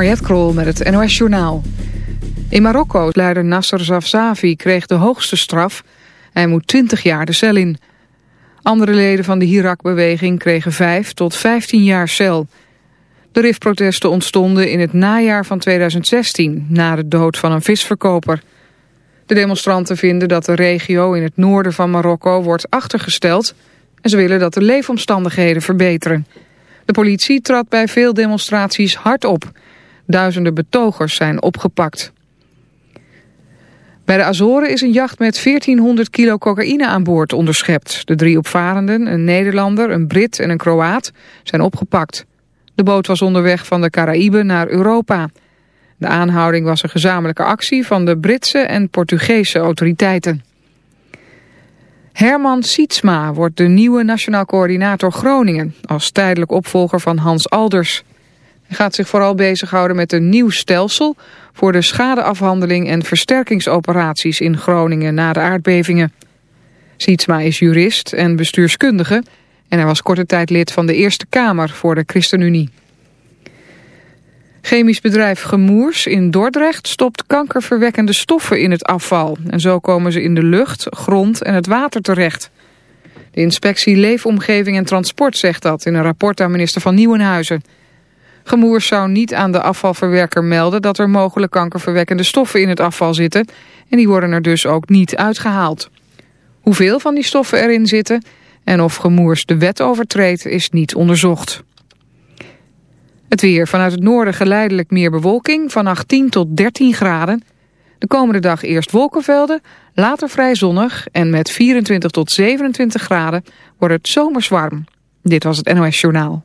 Mariette Krol met het NOS Journaal. In Marokko, leider Nasser Zafzavi kreeg de hoogste straf. Hij moet 20 jaar de cel in. Andere leden van de Hirak-beweging kregen 5 tot 15 jaar cel. De RIF-protesten ontstonden in het najaar van 2016... na de dood van een visverkoper. De demonstranten vinden dat de regio in het noorden van Marokko wordt achtergesteld... en ze willen dat de leefomstandigheden verbeteren. De politie trad bij veel demonstraties hard op. Duizenden betogers zijn opgepakt. Bij de Azoren is een jacht met 1400 kilo cocaïne aan boord onderschept. De drie opvarenden, een Nederlander, een Brit en een Kroaat, zijn opgepakt. De boot was onderweg van de Caraïben naar Europa. De aanhouding was een gezamenlijke actie van de Britse en Portugese autoriteiten. Herman Sietsma wordt de nieuwe Nationaal Coördinator Groningen... als tijdelijk opvolger van Hans Alders. Hij gaat zich vooral bezighouden met een nieuw stelsel... voor de schadeafhandeling en versterkingsoperaties in Groningen na de aardbevingen. Sietsma is jurist en bestuurskundige... en hij was korte tijd lid van de Eerste Kamer voor de ChristenUnie. Chemisch bedrijf Gemoers in Dordrecht stopt kankerverwekkende stoffen in het afval. En zo komen ze in de lucht, grond en het water terecht. De inspectie Leefomgeving en Transport zegt dat in een rapport aan minister van Nieuwenhuizen. Gemoers zou niet aan de afvalverwerker melden dat er mogelijk kankerverwekkende stoffen in het afval zitten. En die worden er dus ook niet uitgehaald. Hoeveel van die stoffen erin zitten en of Gemoers de wet overtreedt is niet onderzocht. Het weer. Vanuit het noorden geleidelijk meer bewolking. Van 18 tot 13 graden. De komende dag eerst wolkenvelden. Later vrij zonnig. En met 24 tot 27 graden wordt het zomers warm. Dit was het NOS Journaal.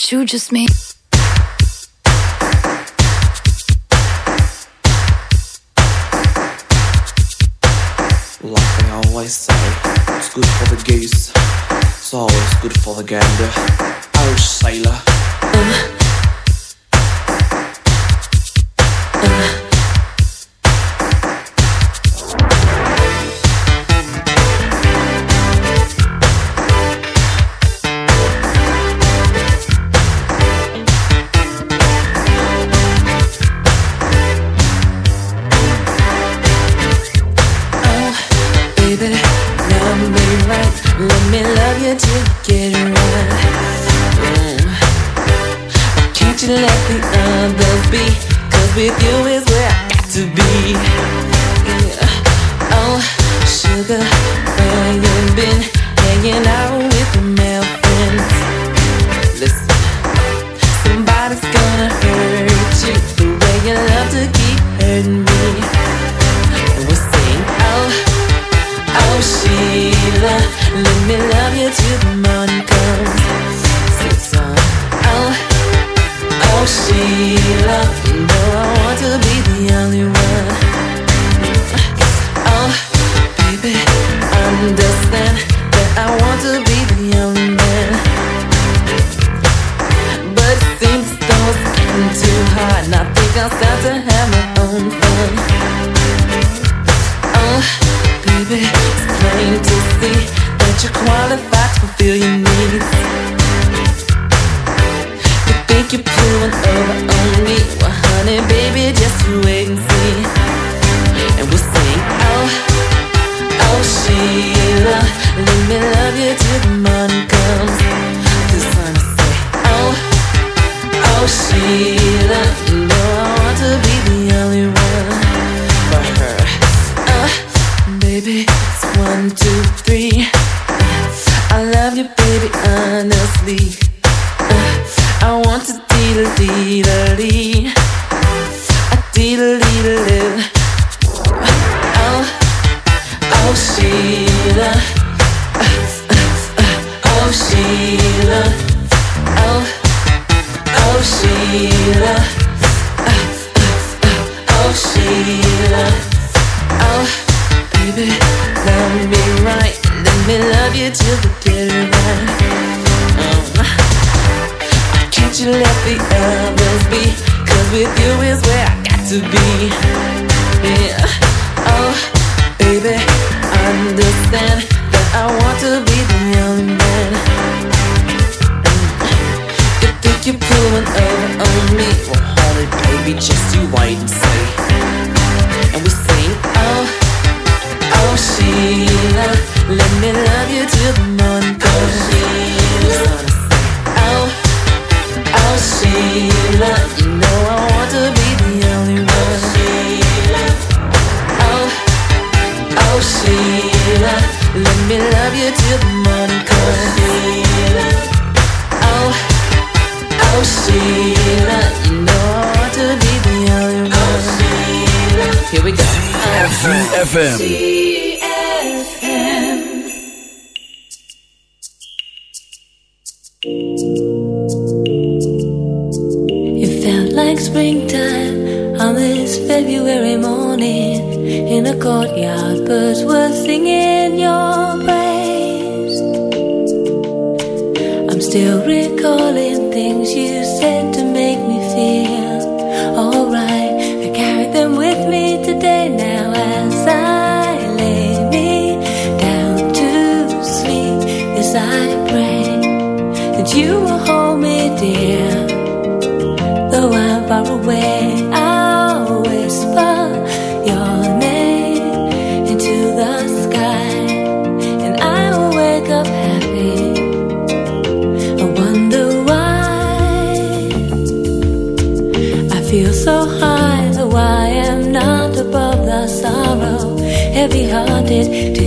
what you just made. Like I always say, it's good for the goose, it's always good for the gander. Irish sailor. Oh, Sheila. I pray that you will hold me dear. Though I'm far away, I'll whisper your name into the sky, and I will wake up happy. I wonder why I feel so high, though I am not above the sorrow, heavy hearted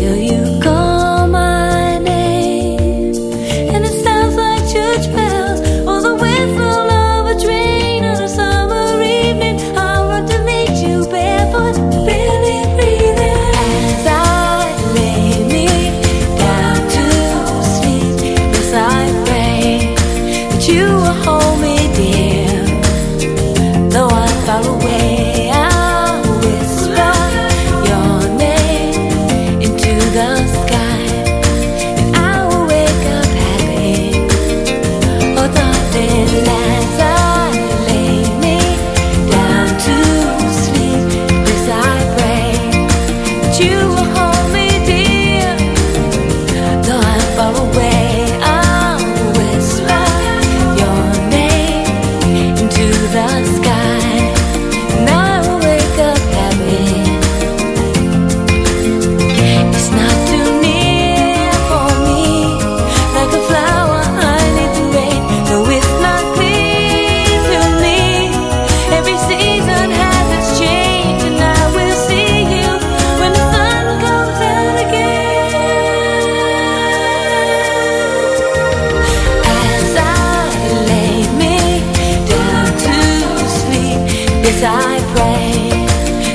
pray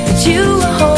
that you will hold.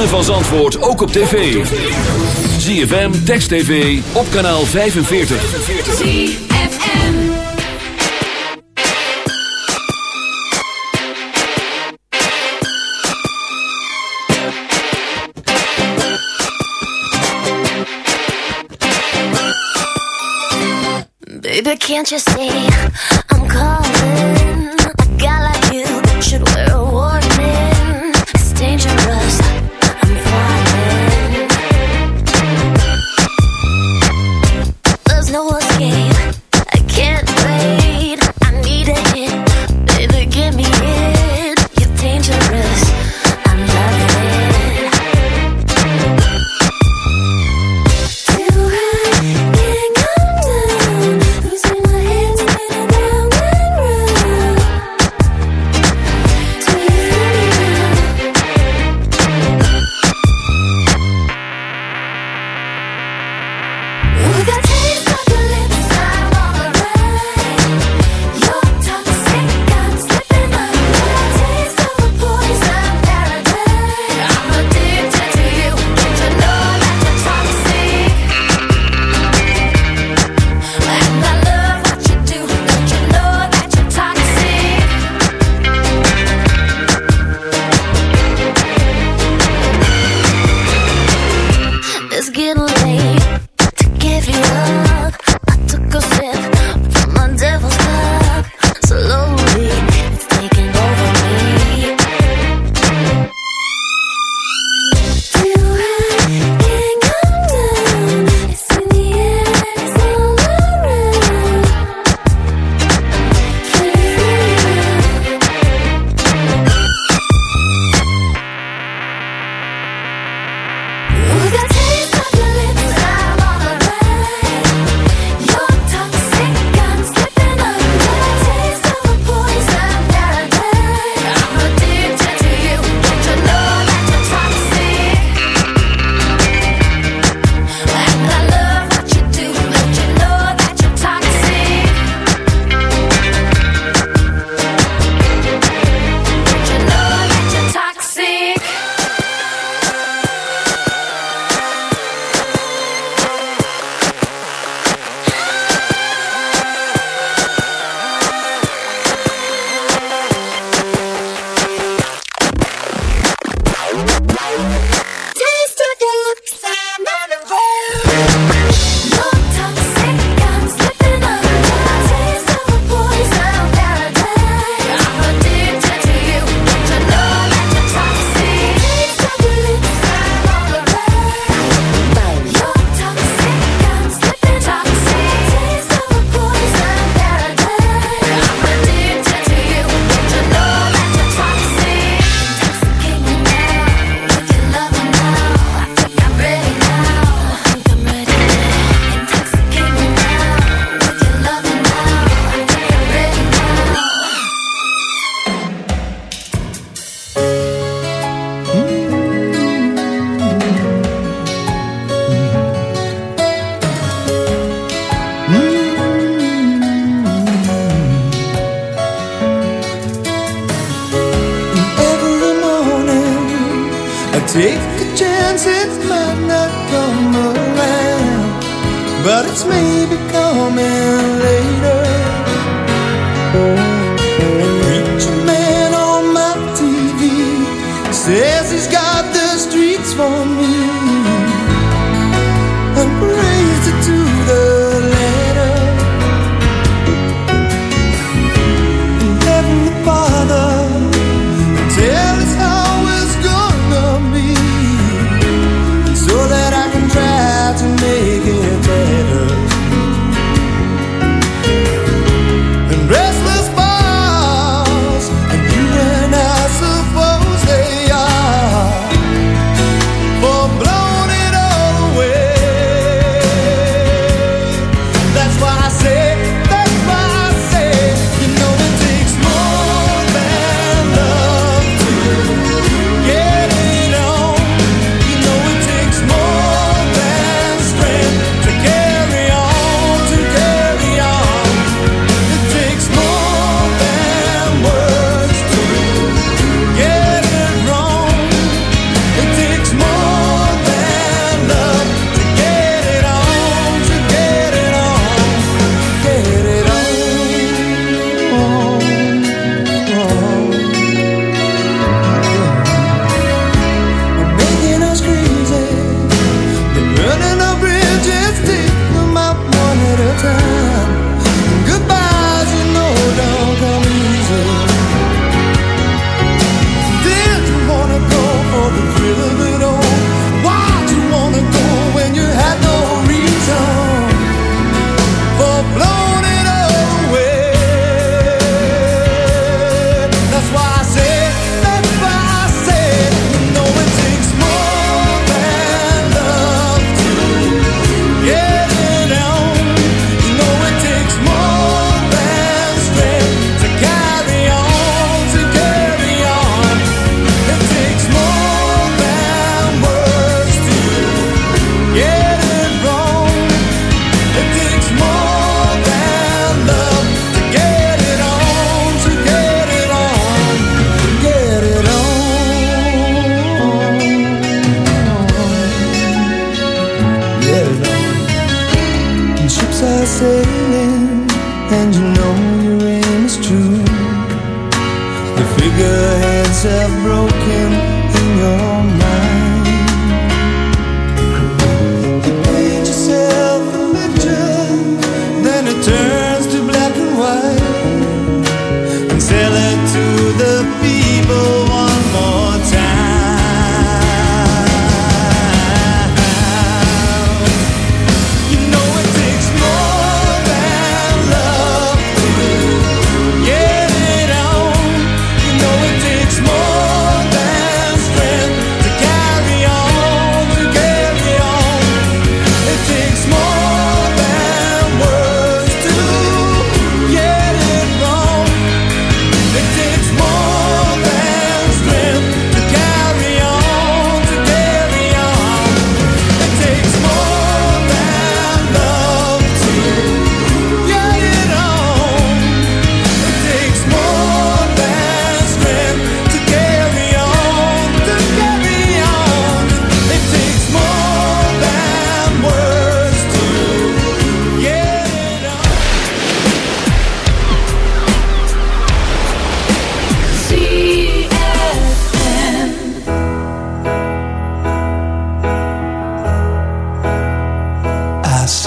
ritme van Zandvoort ook op tv. ZFM, Text TV, op kanaal 45. ZFM Baby, can't you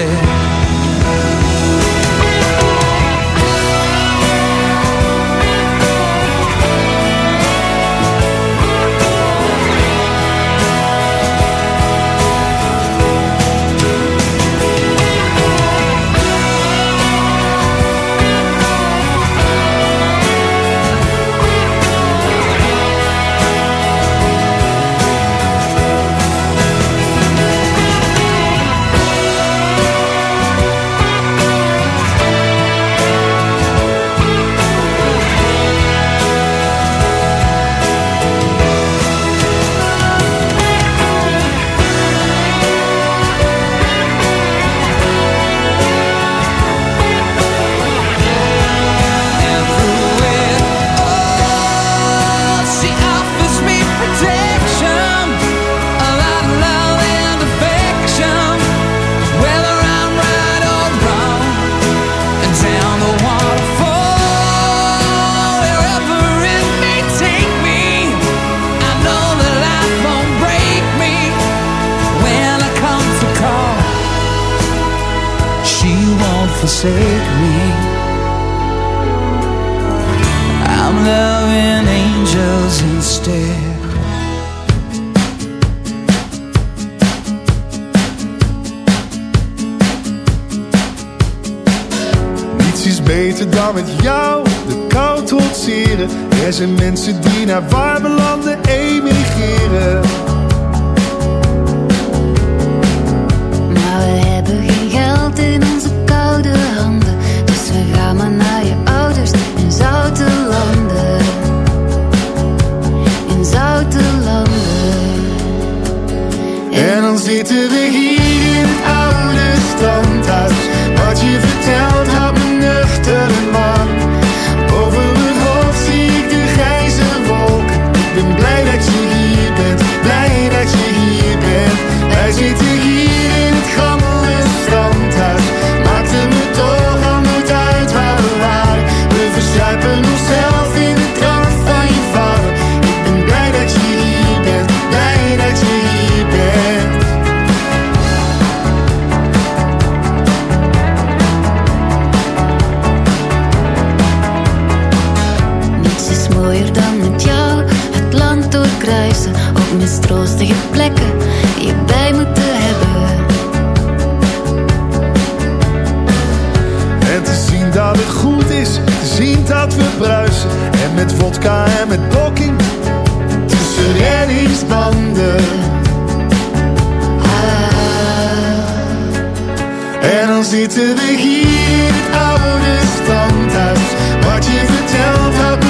ser zijn mensen die naar warme dat we bruisen. En met vodka en met poking tussen reddingsbanden. Ah. En dan zitten we hier in het oude standhuis. Wat je vertelt had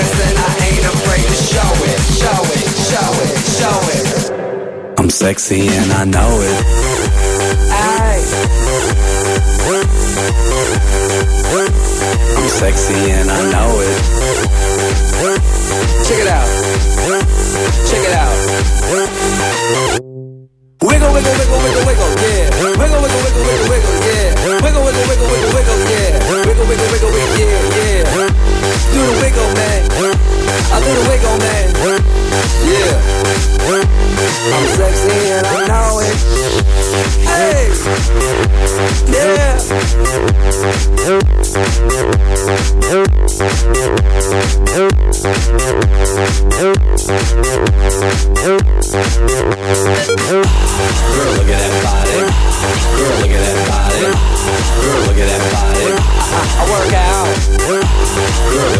pants and I ain't afraid to show it, show it, show it, show it. I'm sexy and I know it. Aye. I'm sexy and I know it. Check it out. Check it out. Wiggle, wiggle, wiggle, wiggle, wiggle, yeah. Wiggle, wiggle, wiggle, wiggle, wiggle, yeah. Wiggle, wiggle, wiggle, wiggle, wiggle, yeah. Wiggle, wiggle, wiggle, wiggle, yeah, yeah. Do the wiggle, man. I do the wiggle, man. Yeah. I'm sexy and I know it. Hey. Yeah. Girl, look at that body. Girl, look at that body. Girl, look at that body. I, I work out. Girl,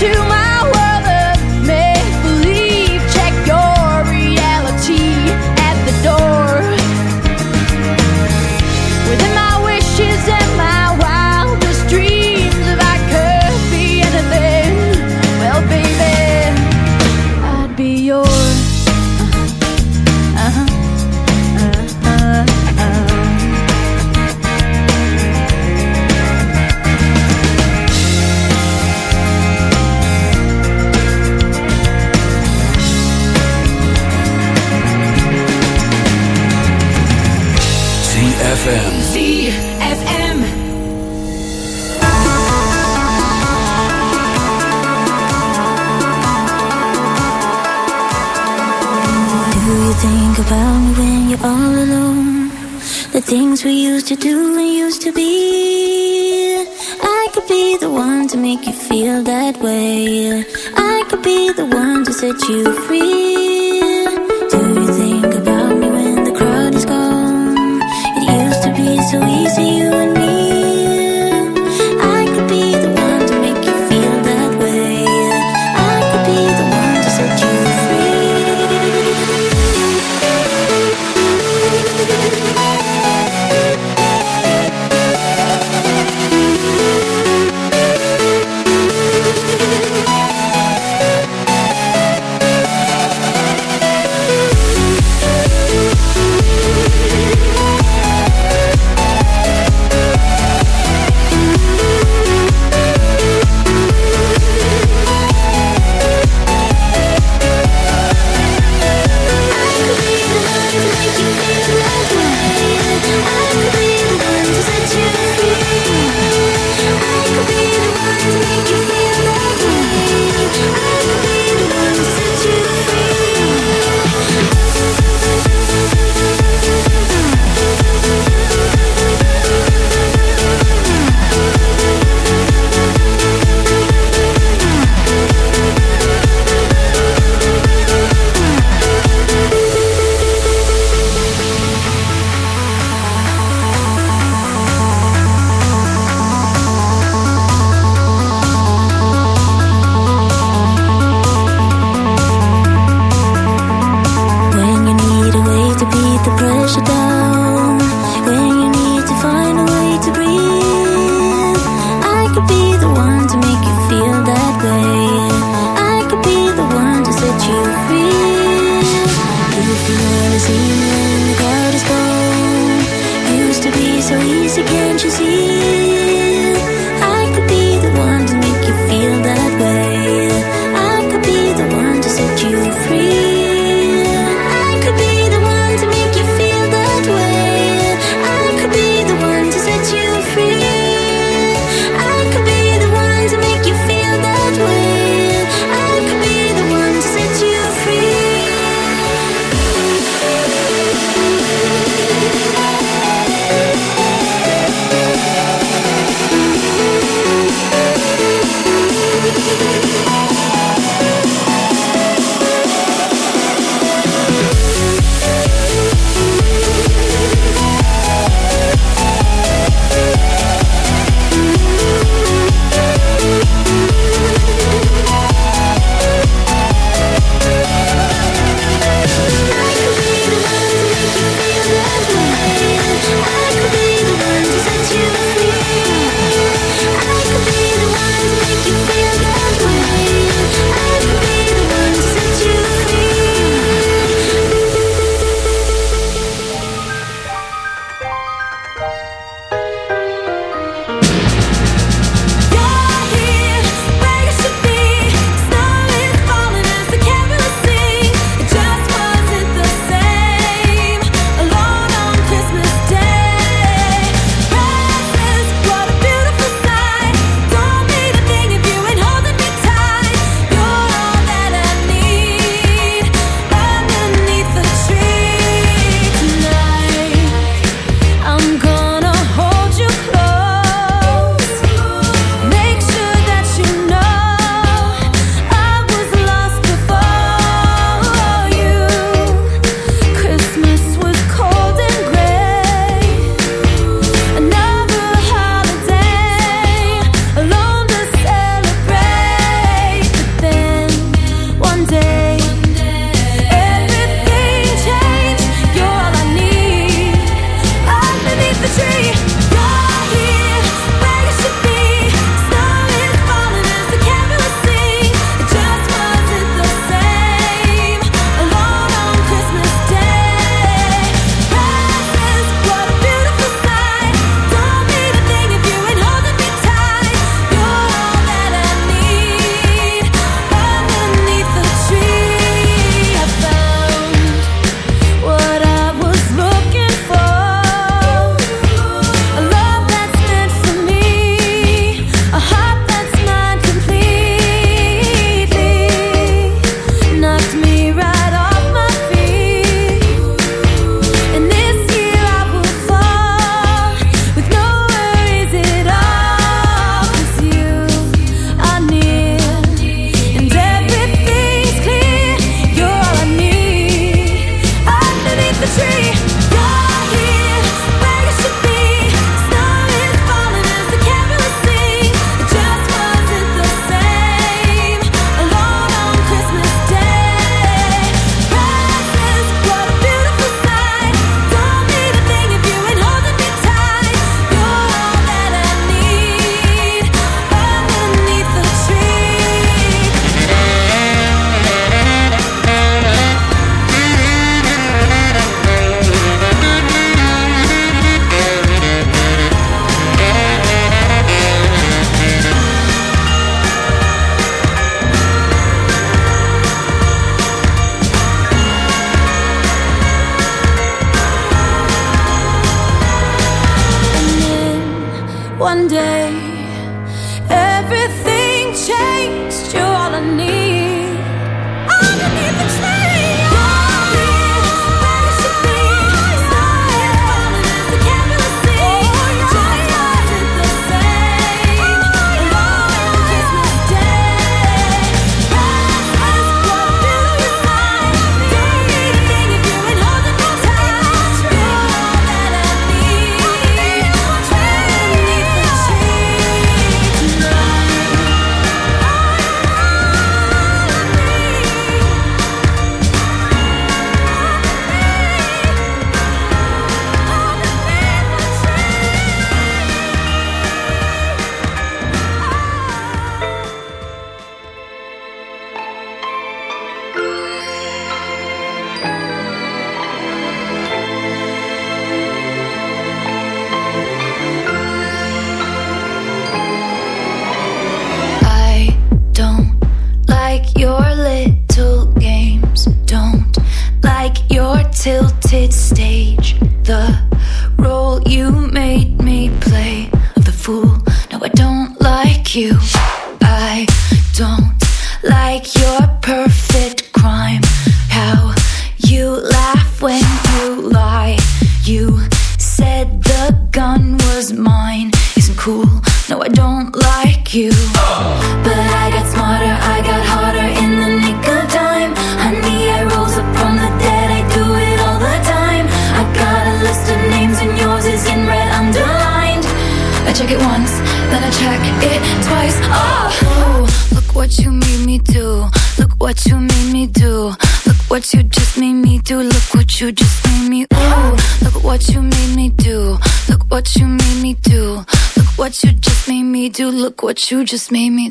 to my set you free. you just made me